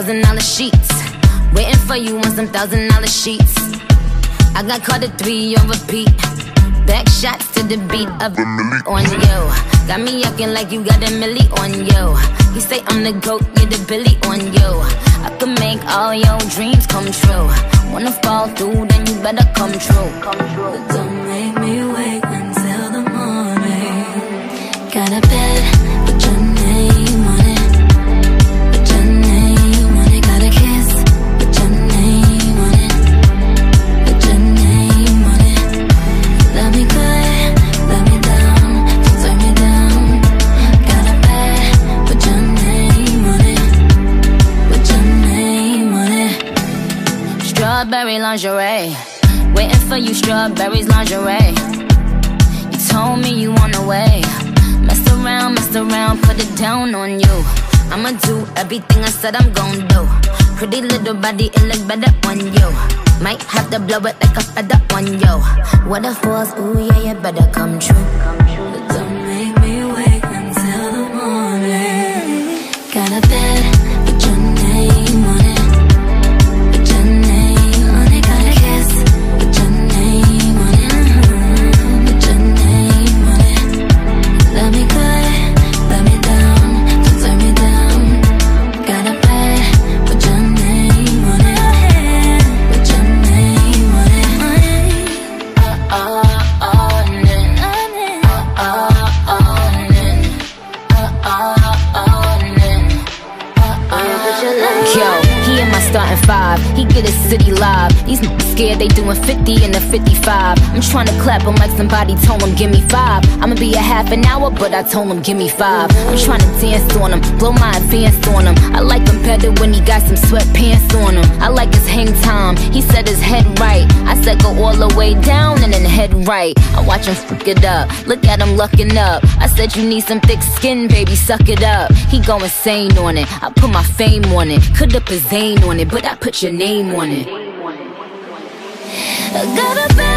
thousand dollar sheets. Waiting for you on some thousand dollar sheets. I got caught at three on repeat. Back shots to the beat of the milli on yo. Got me acting like you got a milli on yo. You say I'm the goat, you're the billy on yo. I can make all your dreams come true. Wanna fall through, then you better come true. Come true. Don't make me wait until the morning. Got a bed, Strawberry lingerie. Waiting for you, strawberries lingerie. You told me you on the way. Mess around, mess around, put it down on you. I'ma do everything I said I'm gon' do. Pretty little body, it look better on you. Might have to blow it like a feather on you. What if was, ooh yeah, you better come true. Yo, he in my starting five. He get his city live. These niggas scared they doing 50 in the 55. I'm trying to clap him like somebody told him, give me five. I'ma be a half an hour, but I told him, give me five. I'm trying to dance on him, blow my advance on him. I like him better when he got some sweatpants on him. I like his hang time. He said his head right. I said go all the way down and then head right. I watch him fuck it up. Look at him lucking up. I said you need some thick skin, baby, suck it up. He go insane on it. I put my fame on it. Could up his Zane on it, but I put your name on it. Got a.